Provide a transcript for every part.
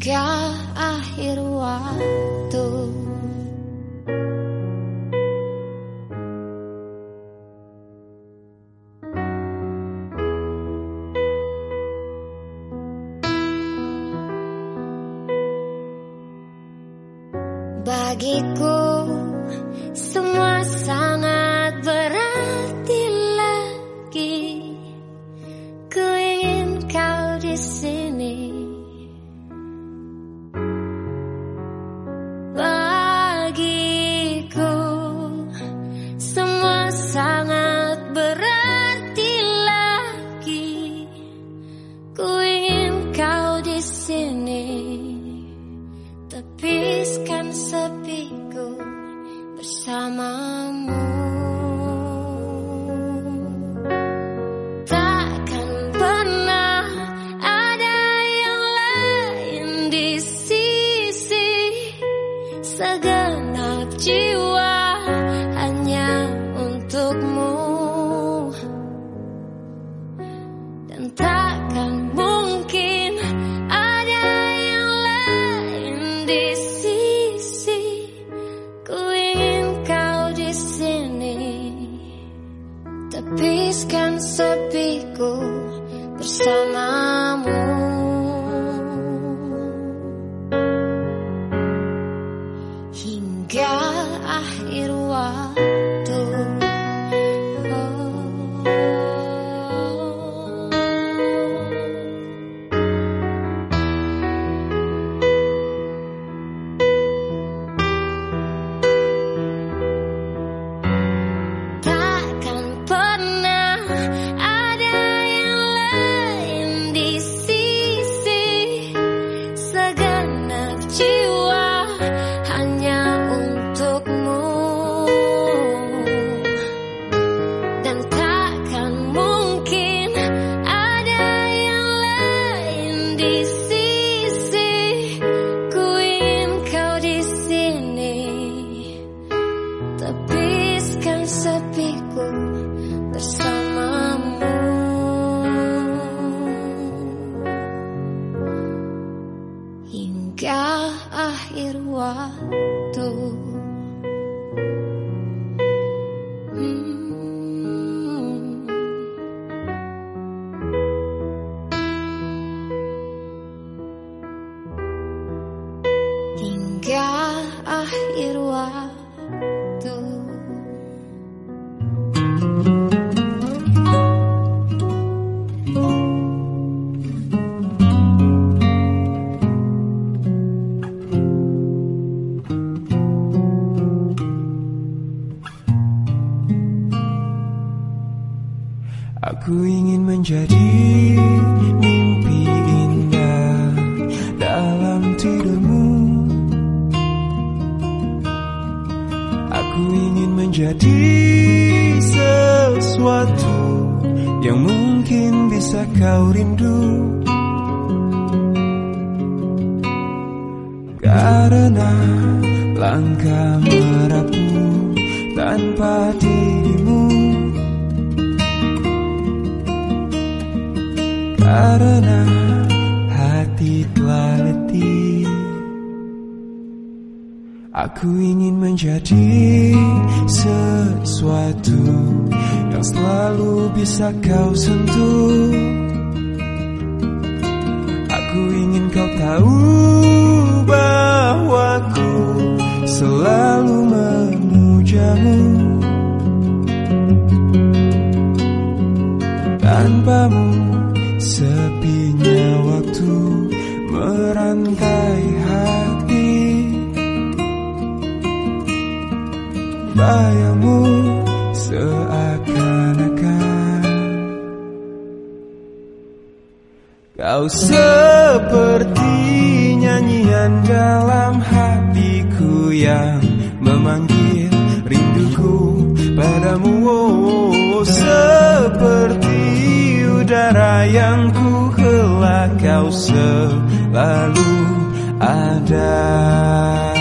Hingga akhir waktu Tepiskan sepiku bersamamu. Hingga akhir waktu. Kau selalu ada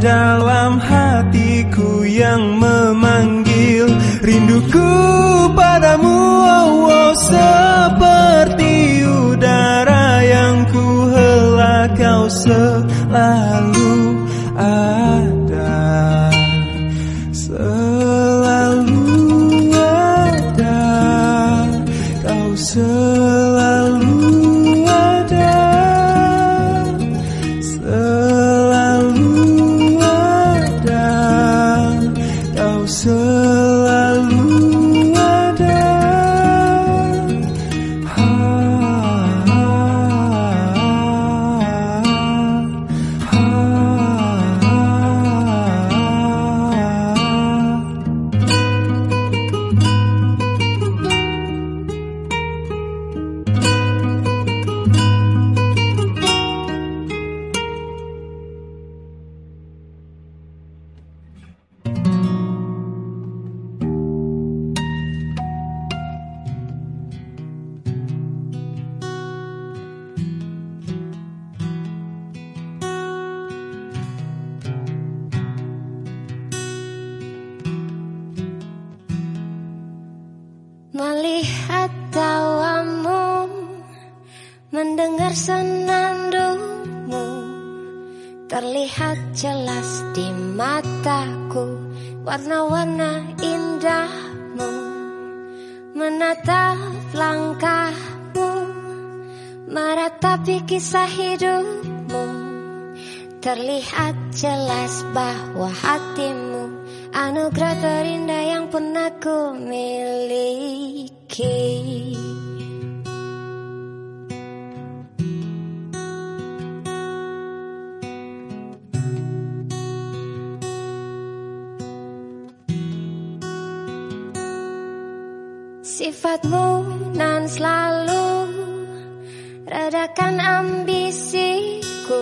dalam hatiku yang memanggil Rinduku padamu oh, oh, senandungmu Terlihat jelas di mataku. Warna-warna indahmu Menatap langkahmu Meratapi kisah hidupmu. Terlihat jelas bahwa hatimu Anugerah terindah yang pernah ku miliki Sifatmu nan selalu. Redakan ambisiku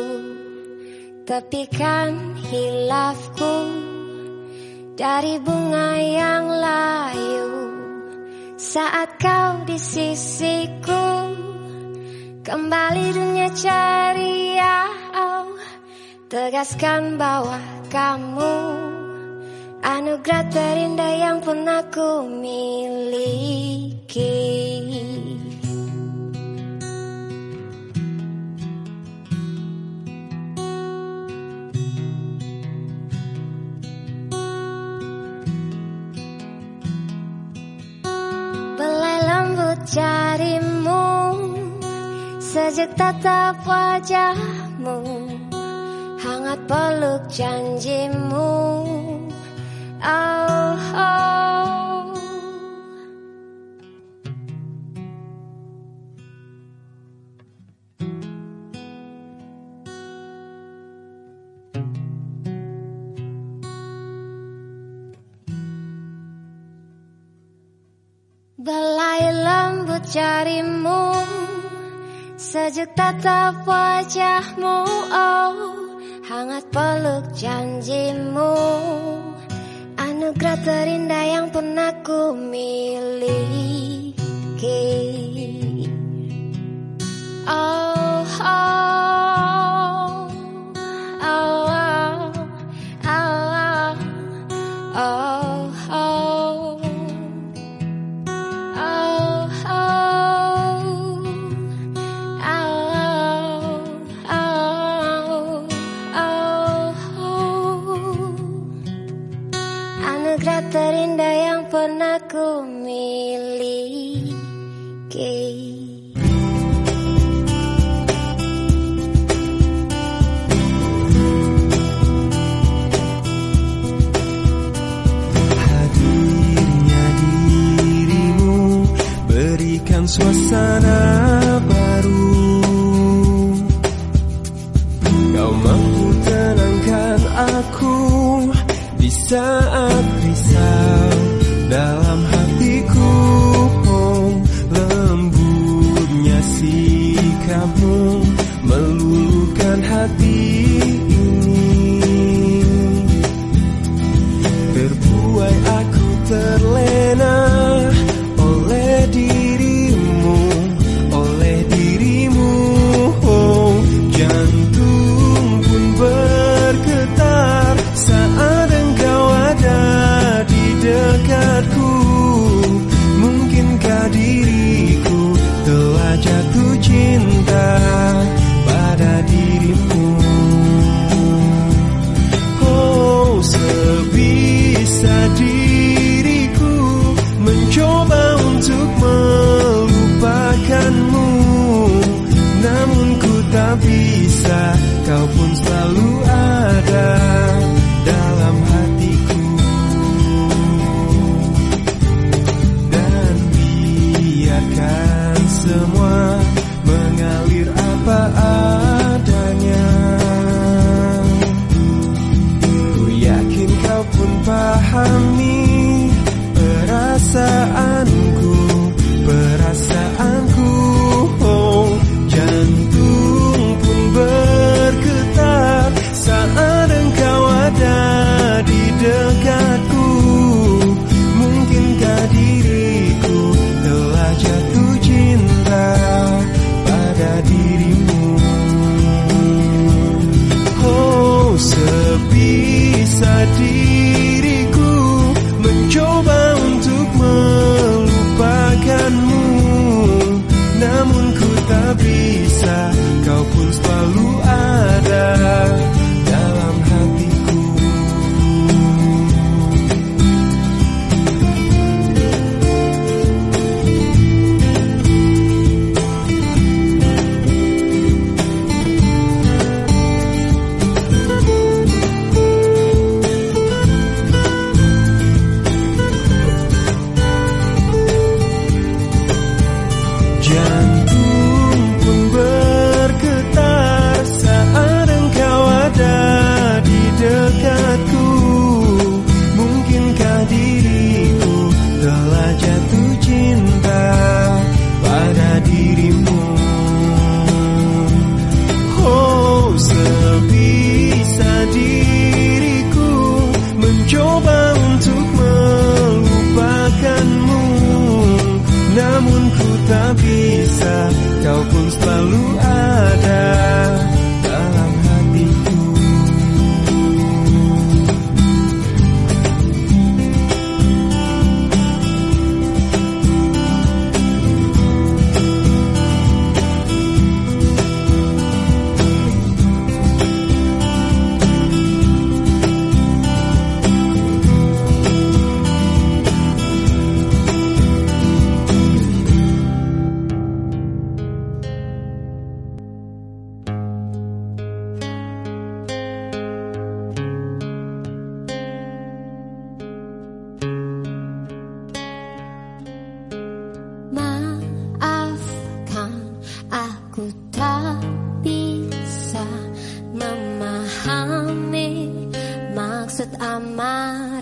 Tepikan hilafku. Dari bunga yang layu Saat kau di sisiku. Kembali dunia ceria oh, Tegaskan bahwa kamu Anugerah terindah yang pernah ku miliki. Belai lembut jarimu Sejuk tatap wajahmu Hangat peluk janjimu Belai lembut Sejuk tatap wajahmu Oh hangat peluk janjimu Anugerah terindah yang pernah ku miliki. Oh, oh, suasana baru. Kau mampu tenangkan aku di saat risau. Dalam amar.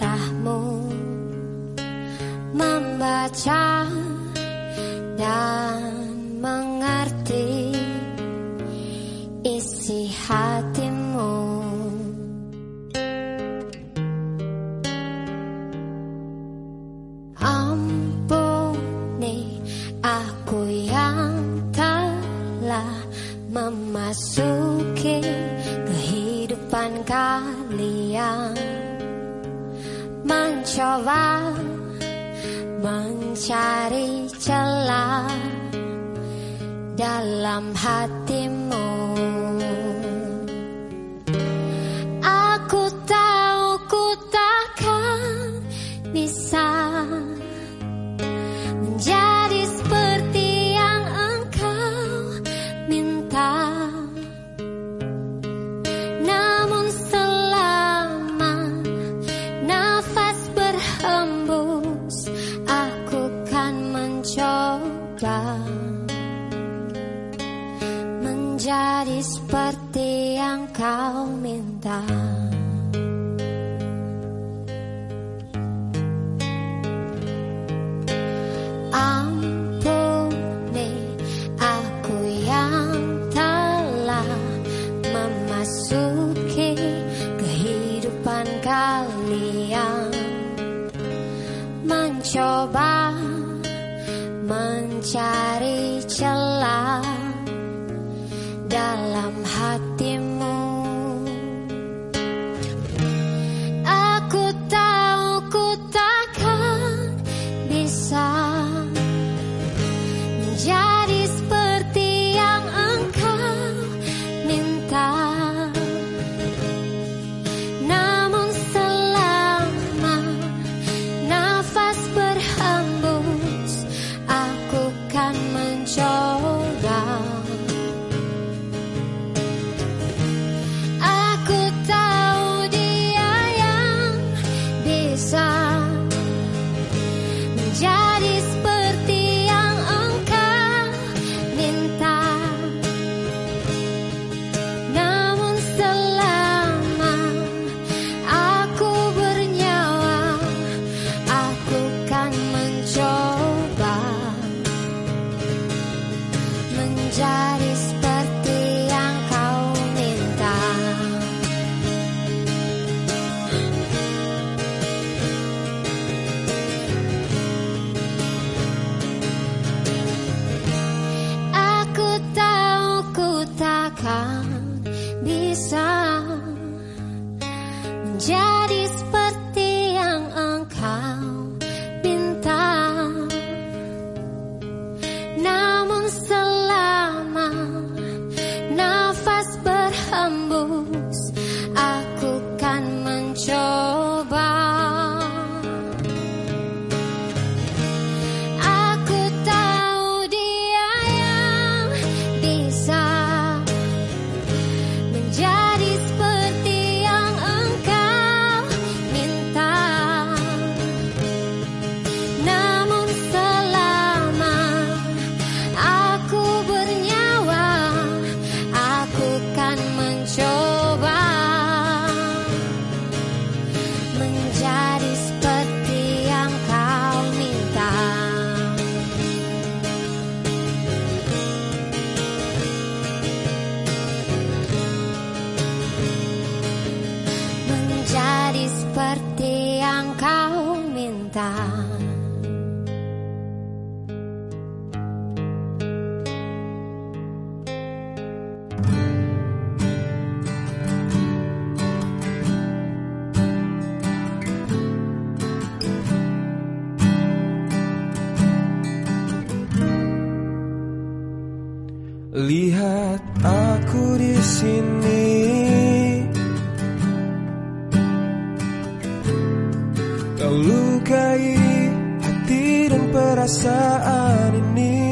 perasaan ini.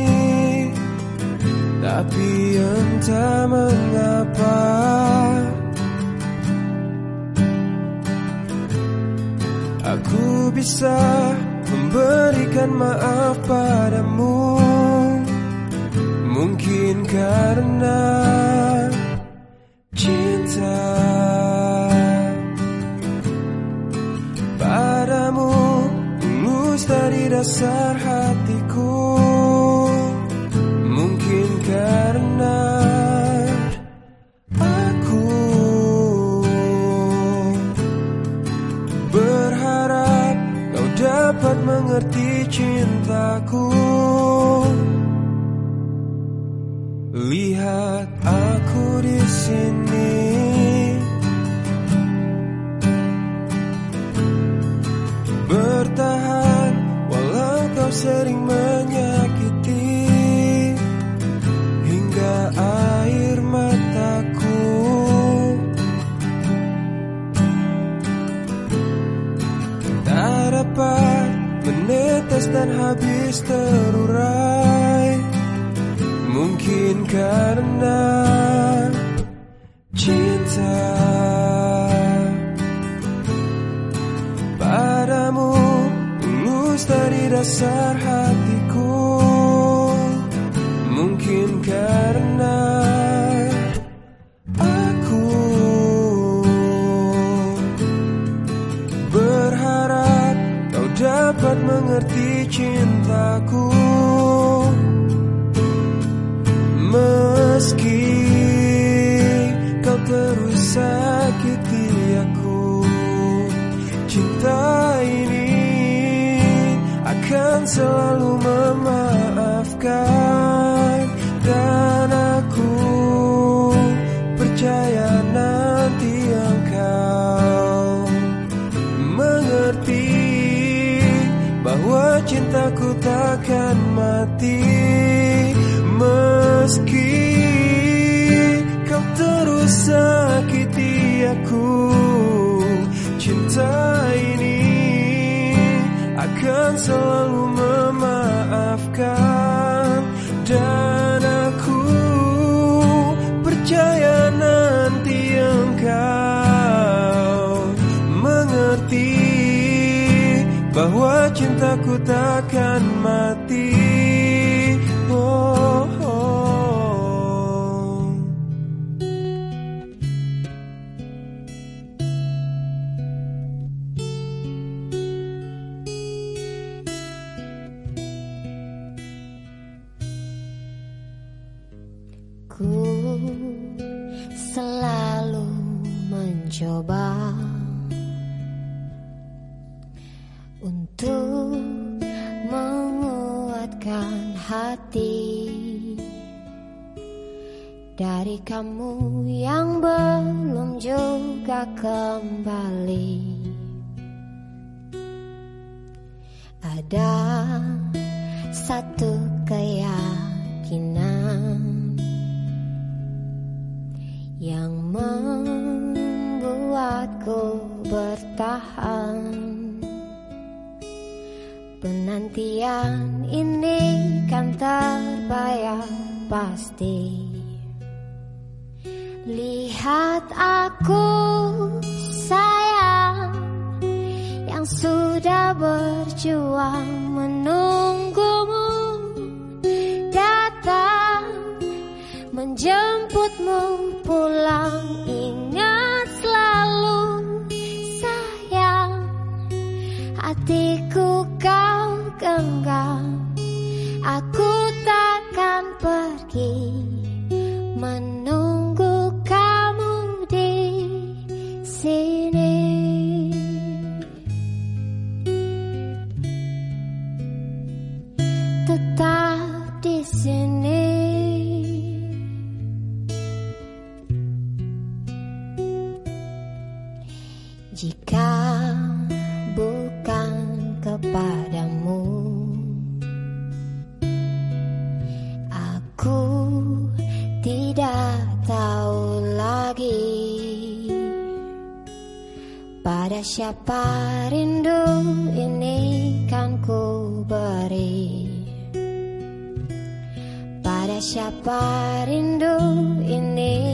Tapi entah mengapa. Aku bisa memberikan maaf padamu. Mungkin karena Tadi dari dasar hatiku. Mungkin karena Aku Berharap kau dapat mengerti cintaku. Lihat aku di sini. sering menyakiti hingga air mataku. Tak dapat menetes dan habis terurai. Mungkin karena dasar hati. selalu memaafkan. Dan aku percaya nanti engkau Mengerti bahwa cintaku takkan mati. Meski kau terus sakiti aku Cinta ini akan selalu memaafkan. Dan aku percaya nanti engkau mengerti bahwa cintaku takkan mati. kamu yang belum juga kembali. Ada satu keyakinan Yang membuatku bertahan. Penantian ini kan terbayar pasti. Lihat aku sayang Yang sudah berjuang menunggumu Datang menjemputmu pulang Ingat selalu sayang Hatiku kau genggam Aku takkan pergi menunggu siapa rindu ini kan ku beri. Pada siapa rindu ini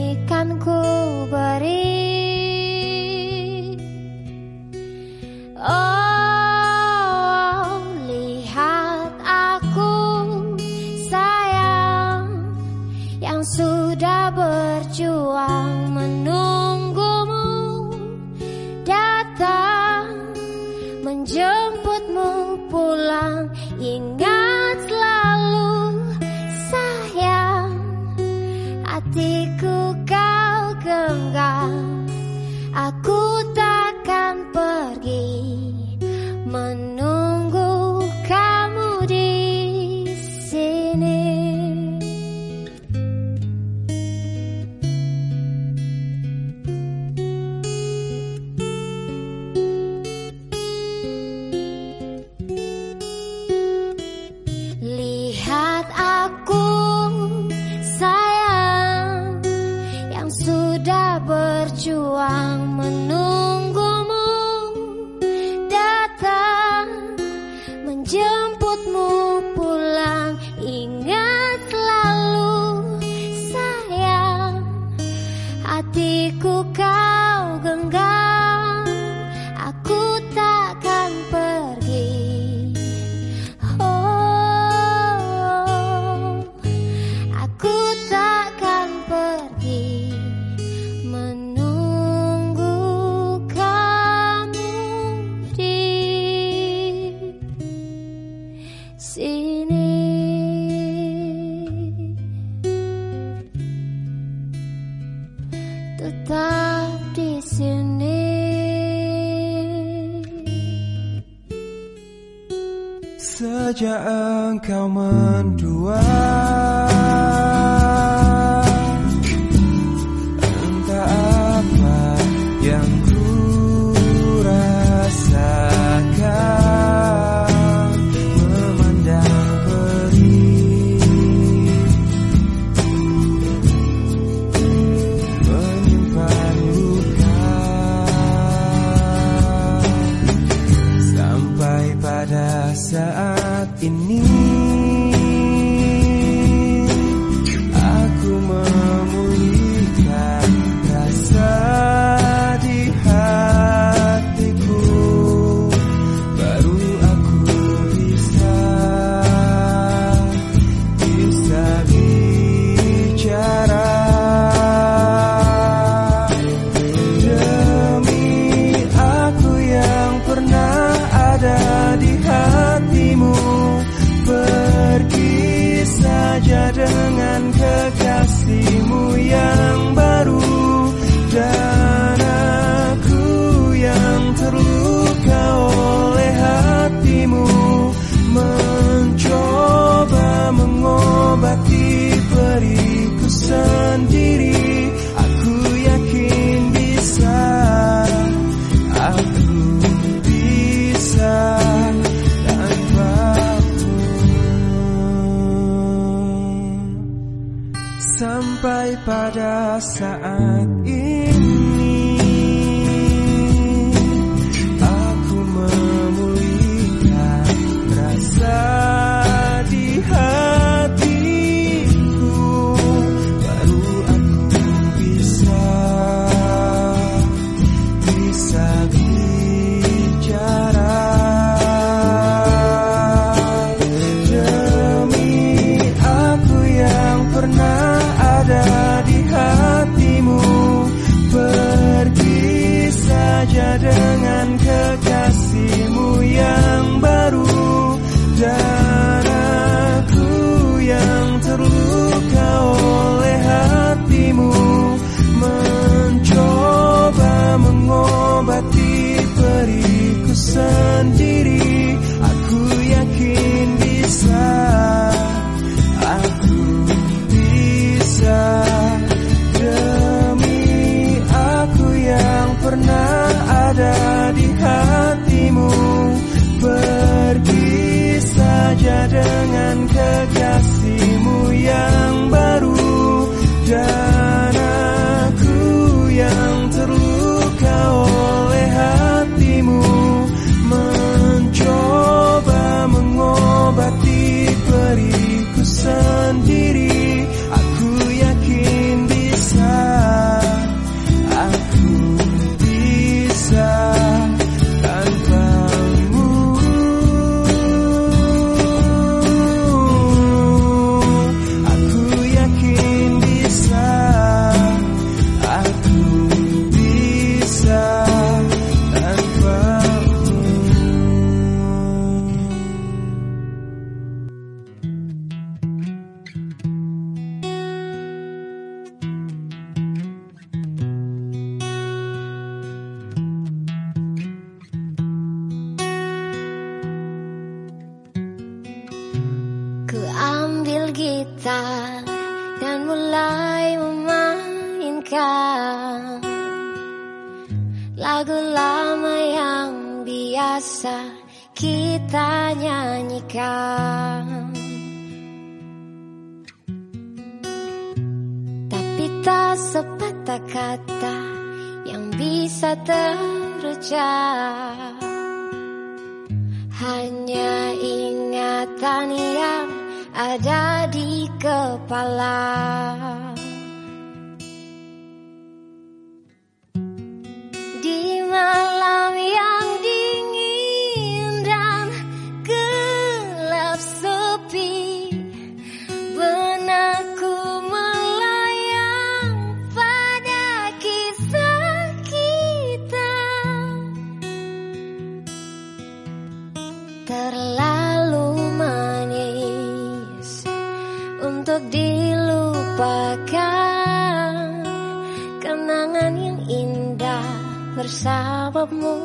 bersamamu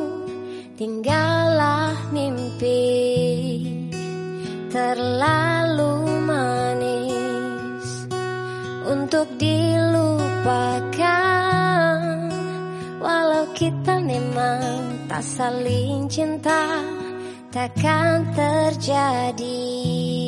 tinggallah mimpi terlalu manis untuk dilupakan. Walau kita memang tak saling cinta takkan terjadi.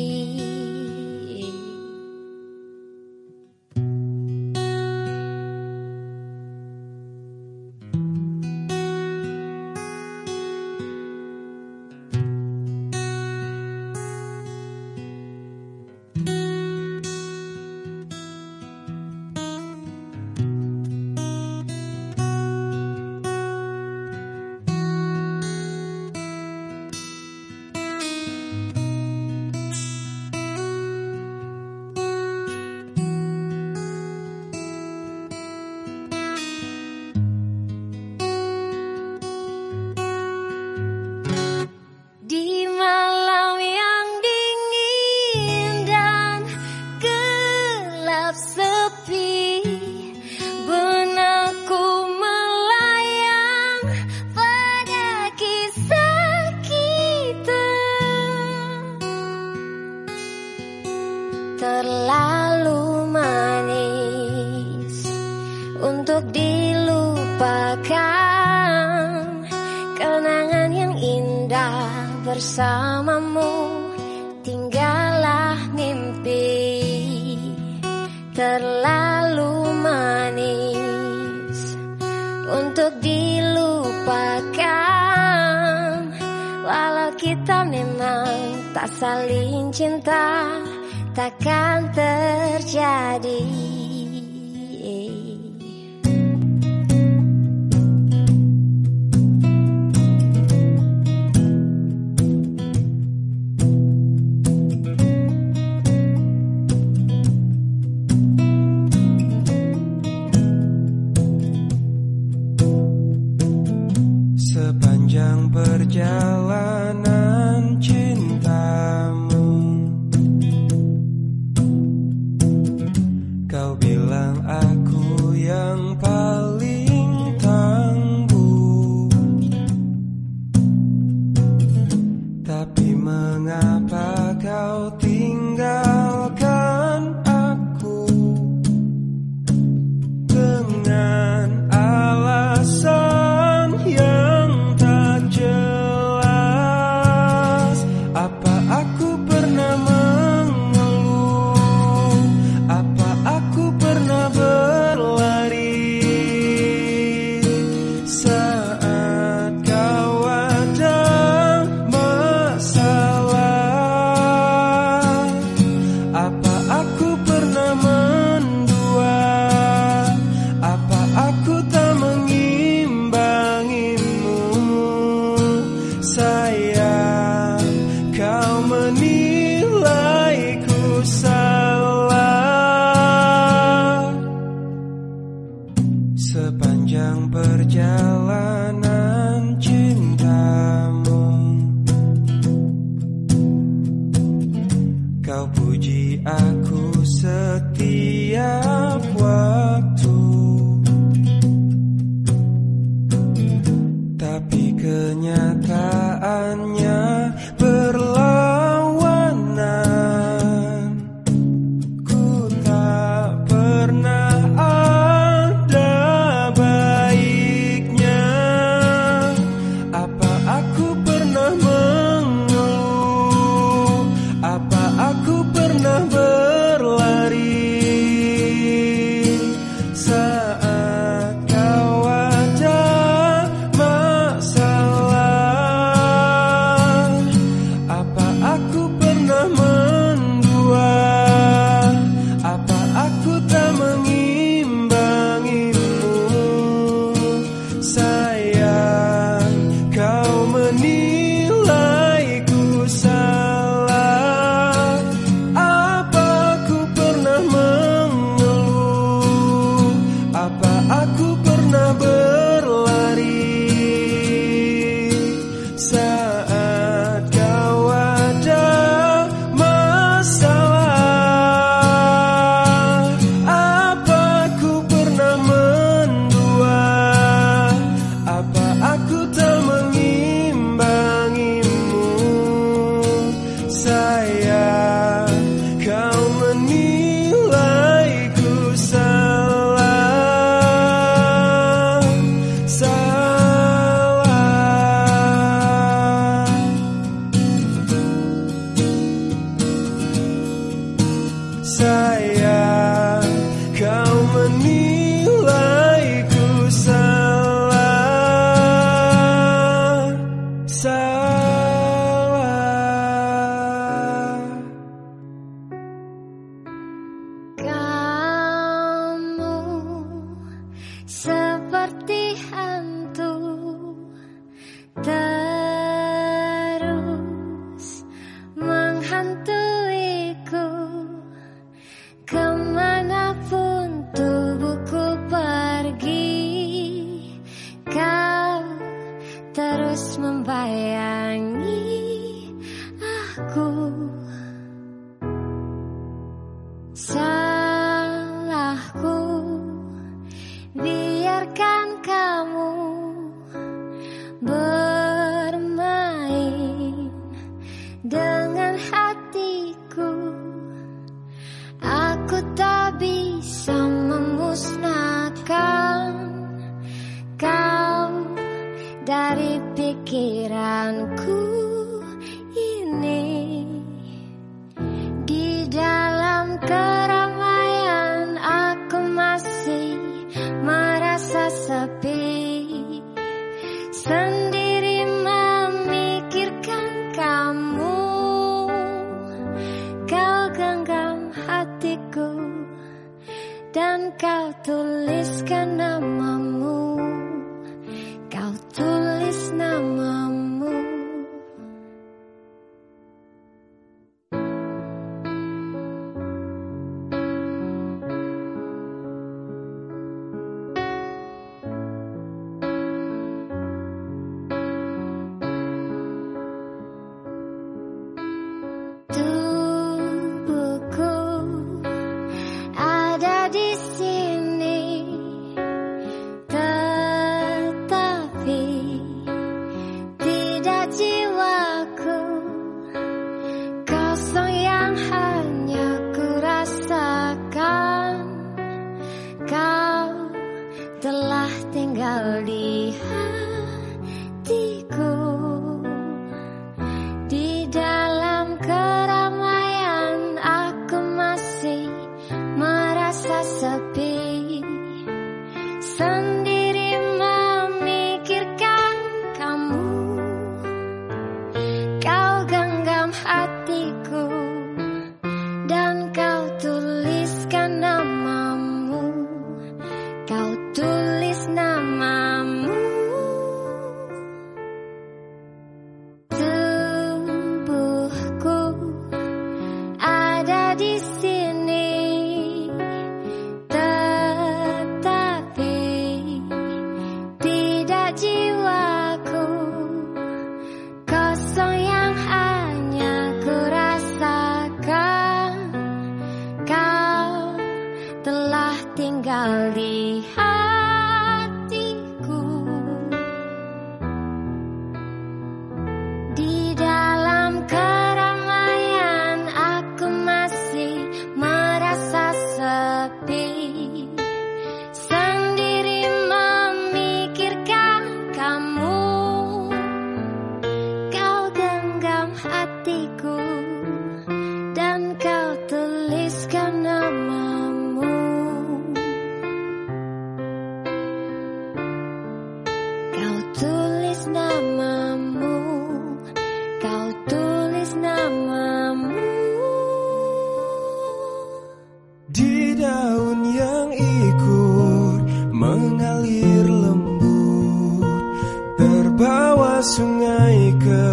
sungai ke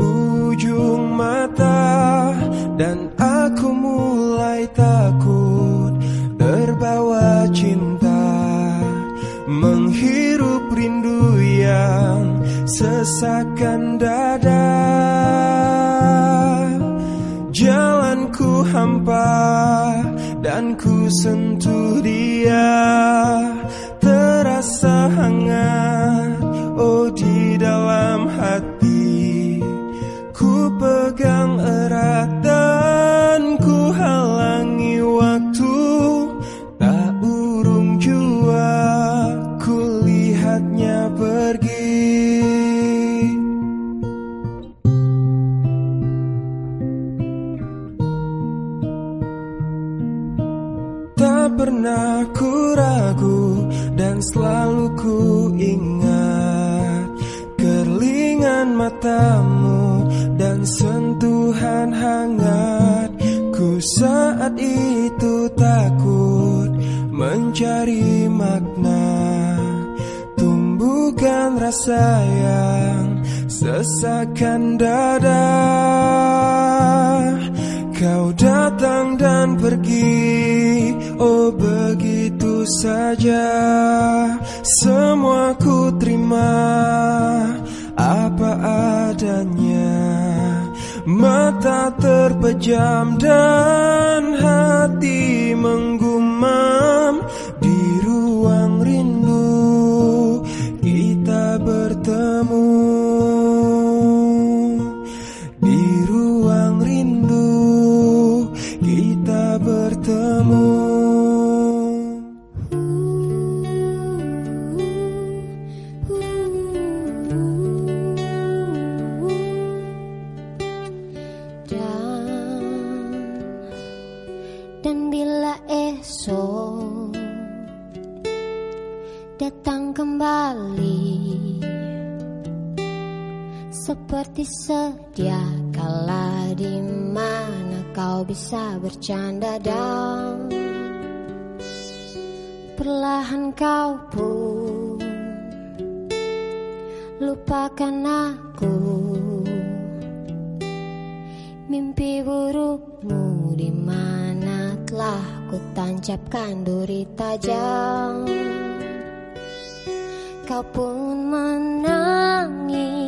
ujung mata Dan aku mulai takut terbawa cinta Menghirup rindu yang sesakan dada. Jalanku hampa dan ku sentuh dia. sayang Sesakan dada Kau datang dan pergi Oh begitu saja. Semua ku terima Apa adanya. Mata terpejam dan hati menggumam. Seperti sedia kala di mana kau bisa bercanda dan Perlahan kau pun lupakan aku. Mimpi burukmu di mana telah ku tancapkan duri tajam Kau pun menangis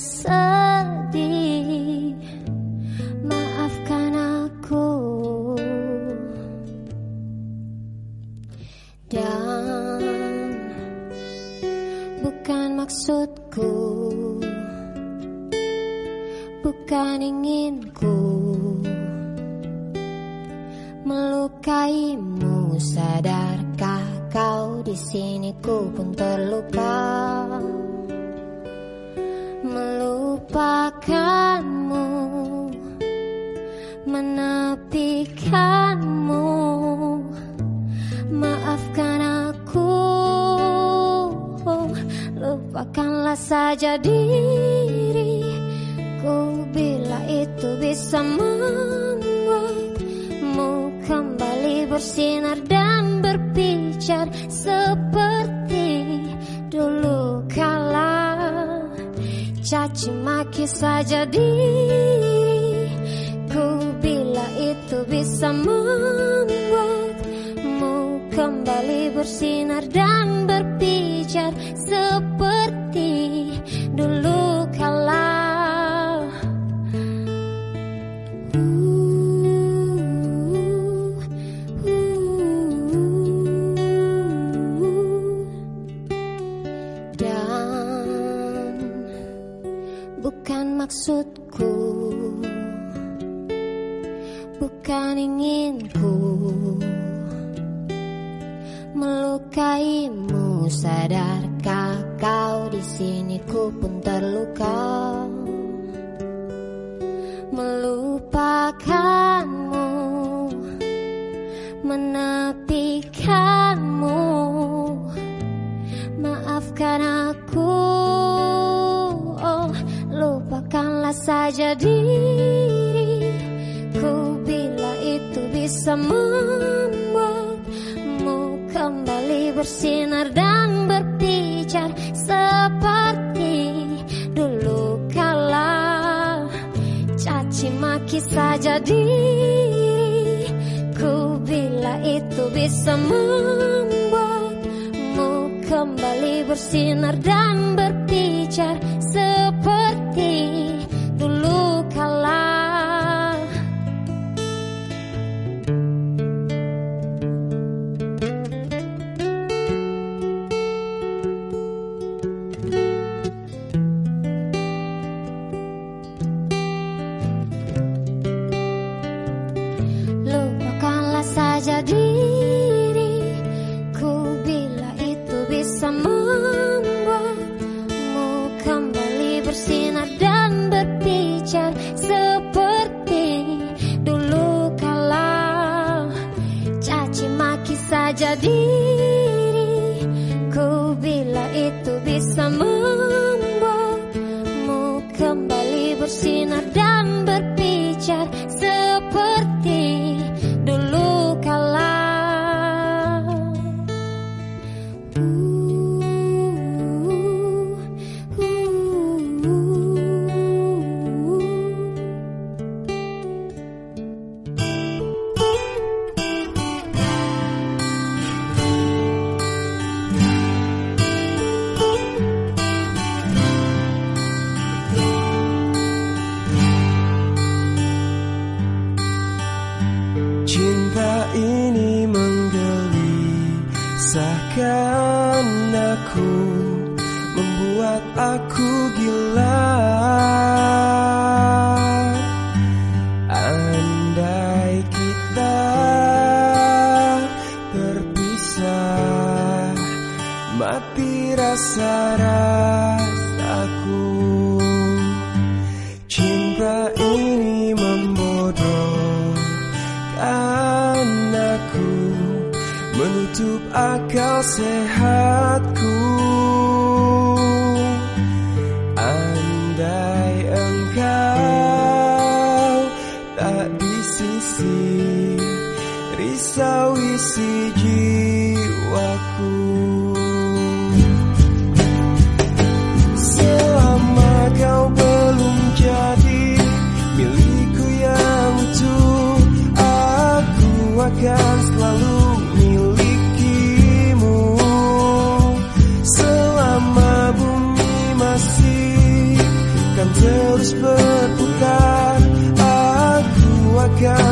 sedih. Maafkan aku. Dan Bukan maksudku. Bukan inginku. Melukaimu Sadarkah kau? Di sini ku pun terluka. Melupakanmu Menepikanmu. Maafkan aku Lupakanlah saja diriku Bila itu bisa membuatmu Kembali bersinar dan berpijar Seperti Caci maki saja diriku Bila itu bisa membuatmu Kembali bersinar dan berpijar Seperti maksudku. Bukan inginku Melukaimu. Sadarkah kau di sini? Ku pun terluka. Melupakanmu Menepikanmu. Maafkan aku saja diriku Bila itu bisa membuatmu Kembali bersinar dan berpijar Seperti dulu kala. Caci maki saja diriku Bila itu bisa membuatmu Kembali bersinar dan berpijar Seperti Menutup akal sehatku. Andai engkau tak di sisi Risau isi berputar Aku akan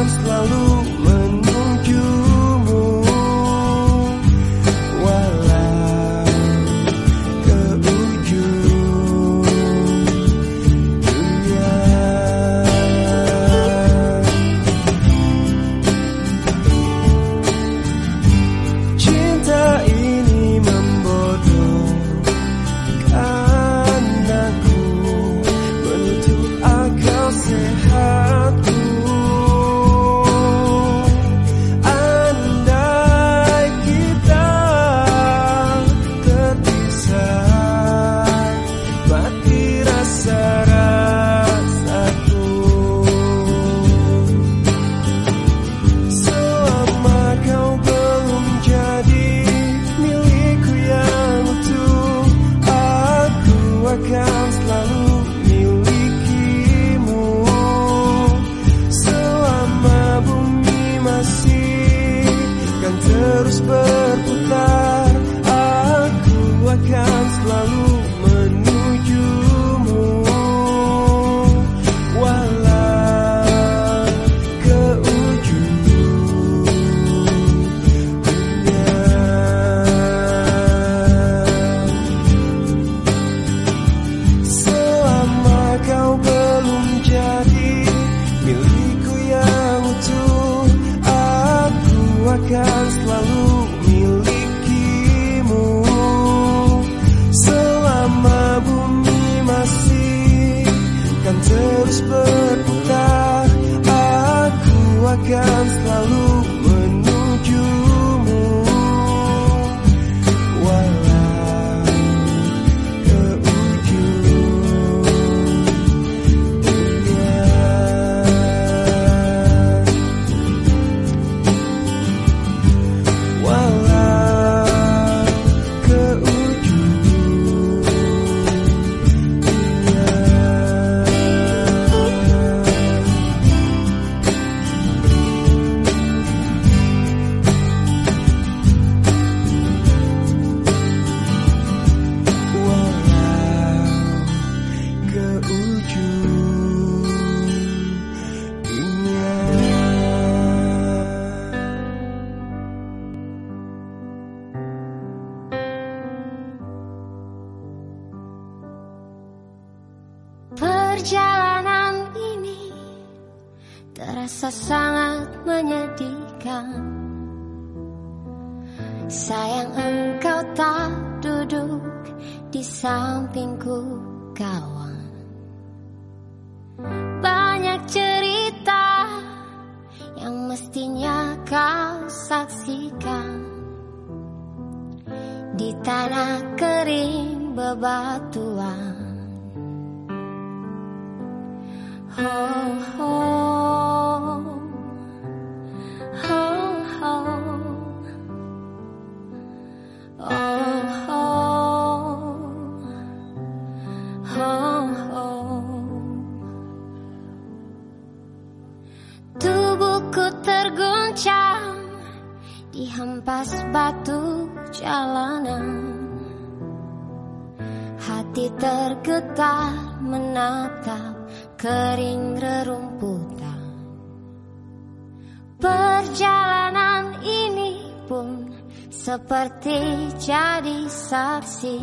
jadi saksi.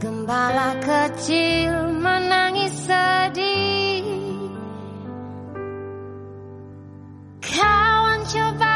Gembala kecil menangis sedih. Kawan coba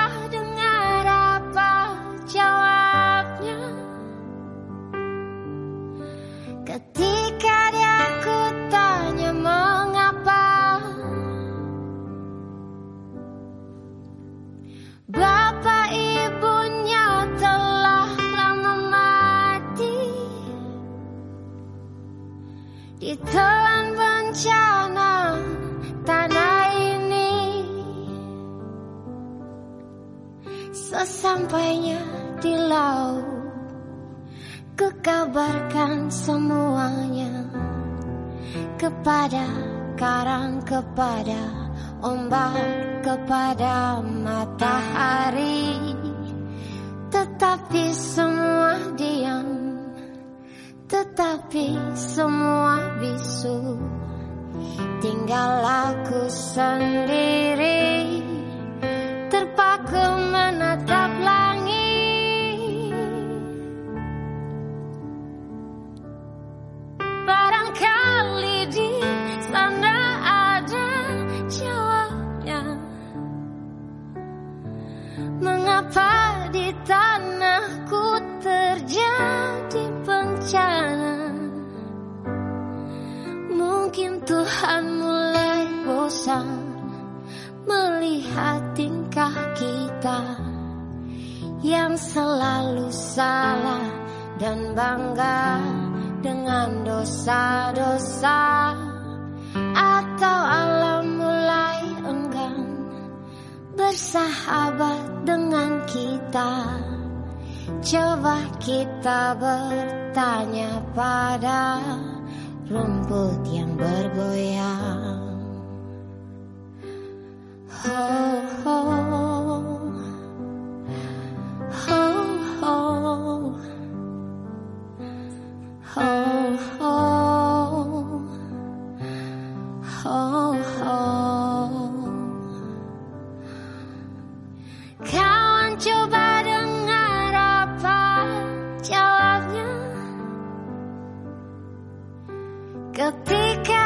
Ketika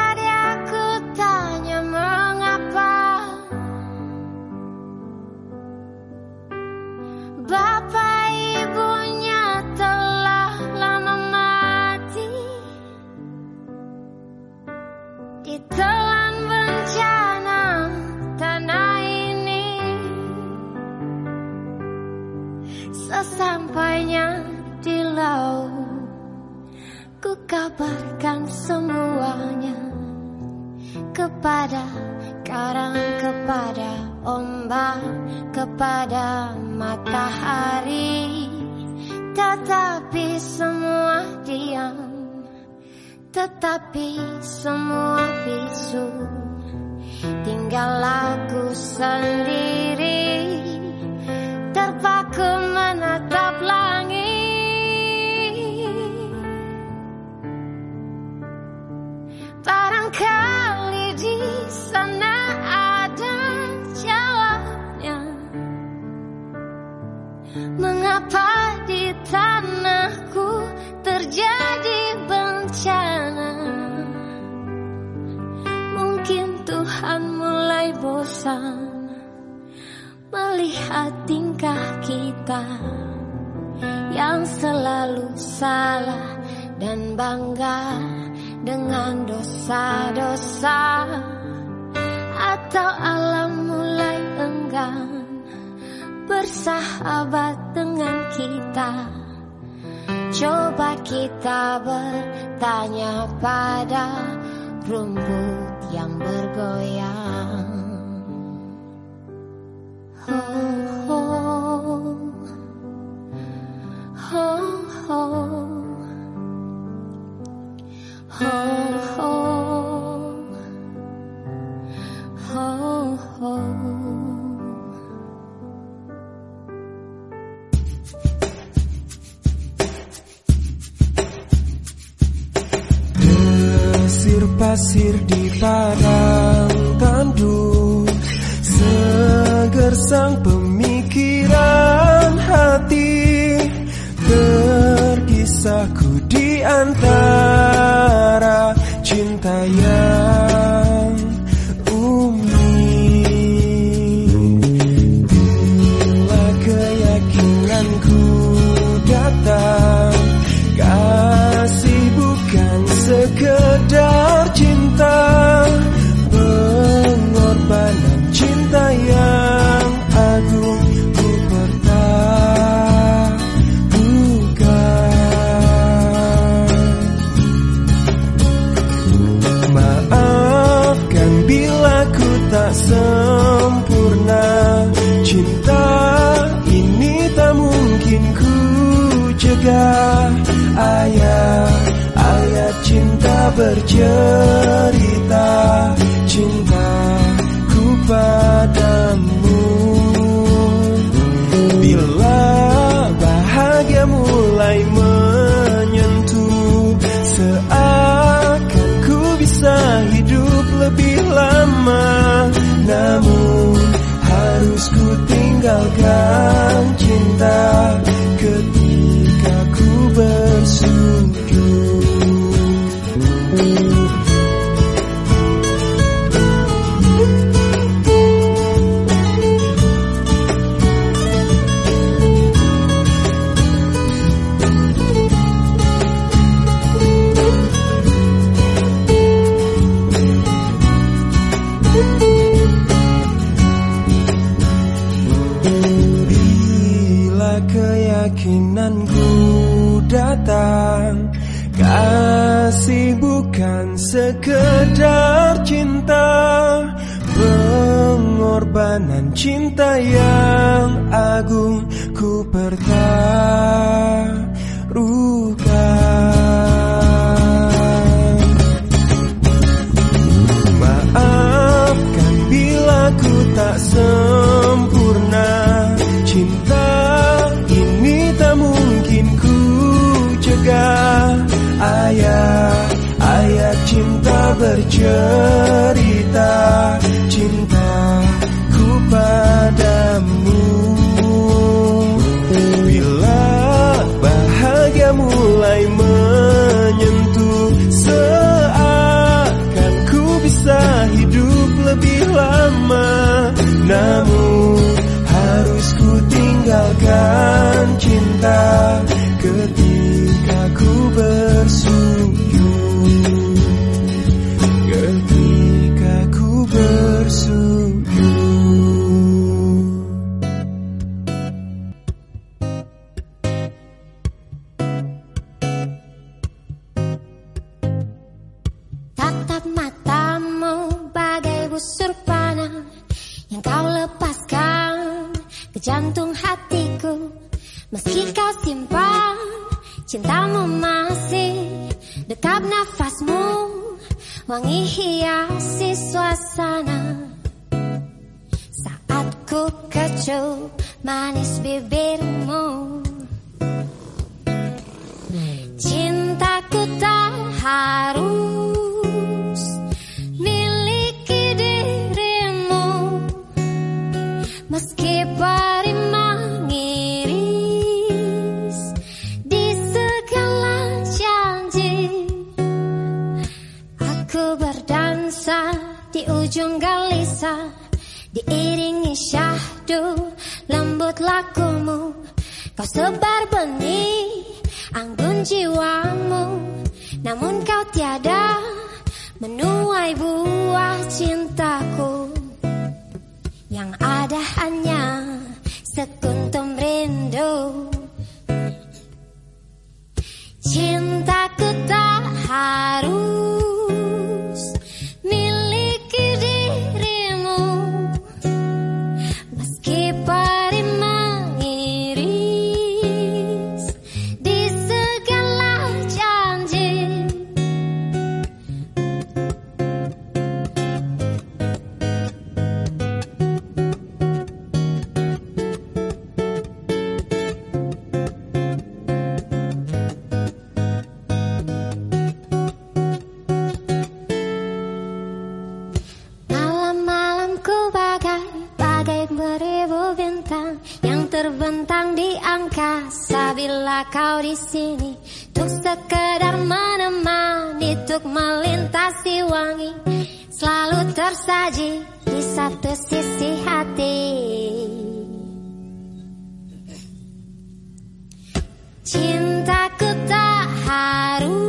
上不 bercerita cintaku pada kau di sini Untuk sekedar menemani Untuk melintasi wangi. Selalu tersaji Di satu sisi hati. Cintaku tak harus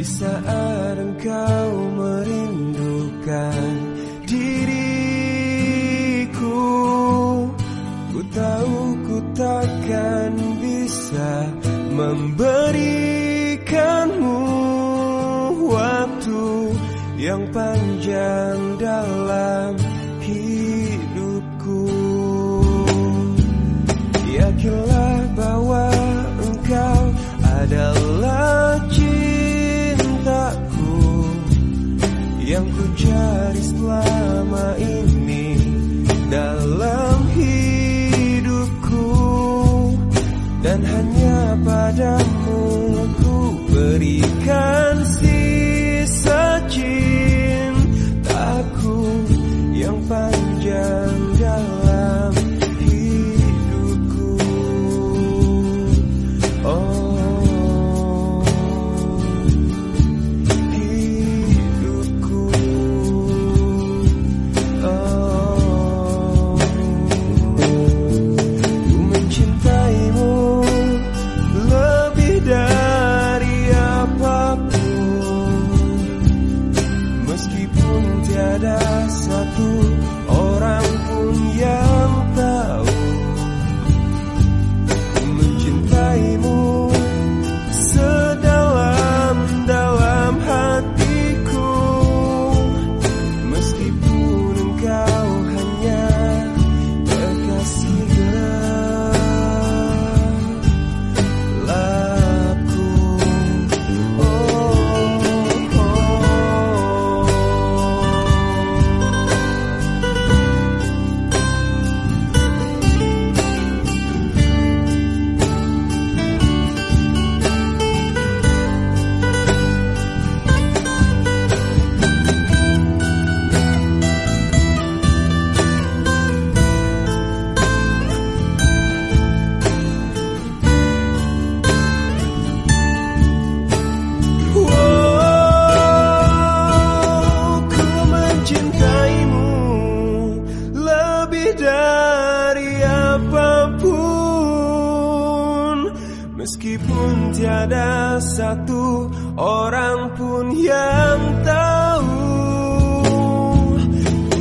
Di saat engkau merindukan diriku Ku tahu ku takkan bisa memberikanmu Waktu yang panjang dalam Padamu ku berikan dari apa pun. Meskipun tiada satu orang pun yang tahu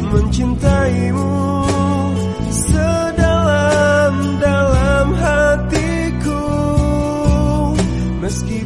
Mencintaimu sedalam-dalam hatiku. Meski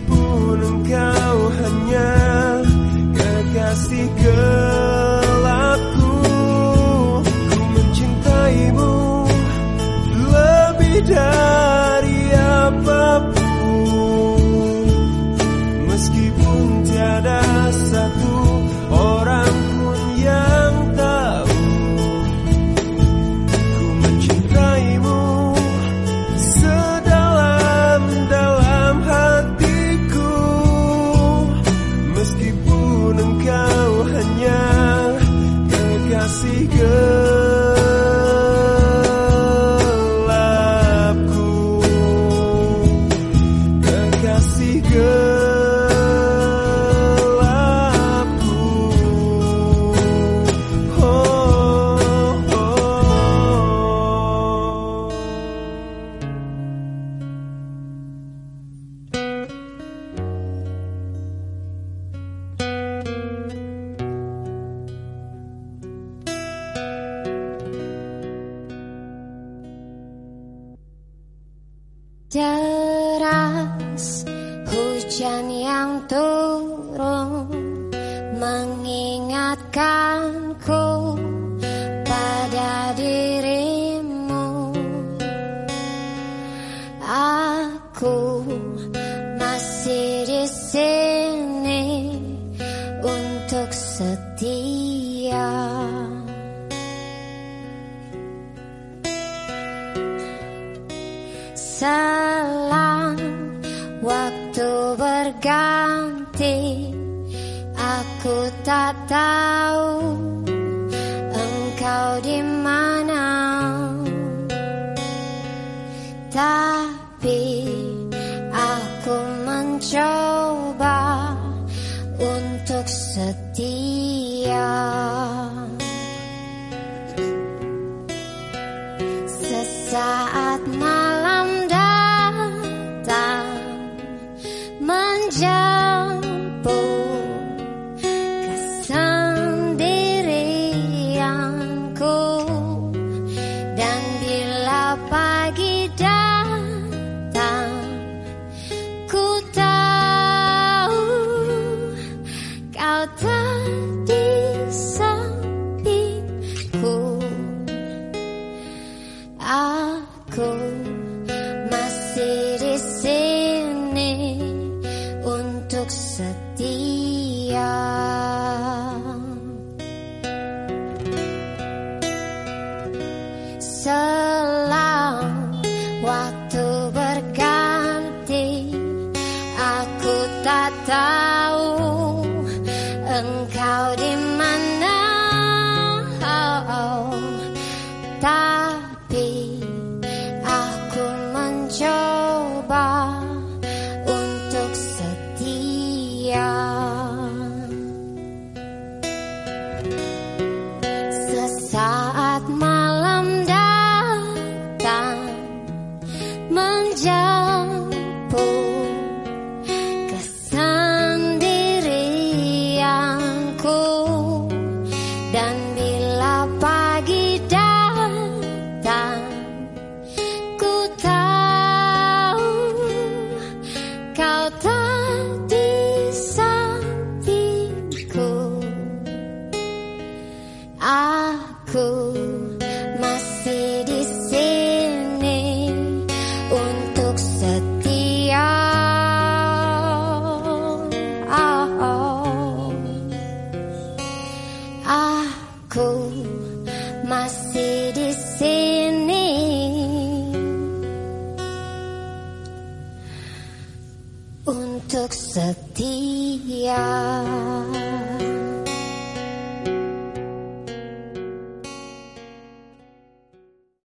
圣地呀。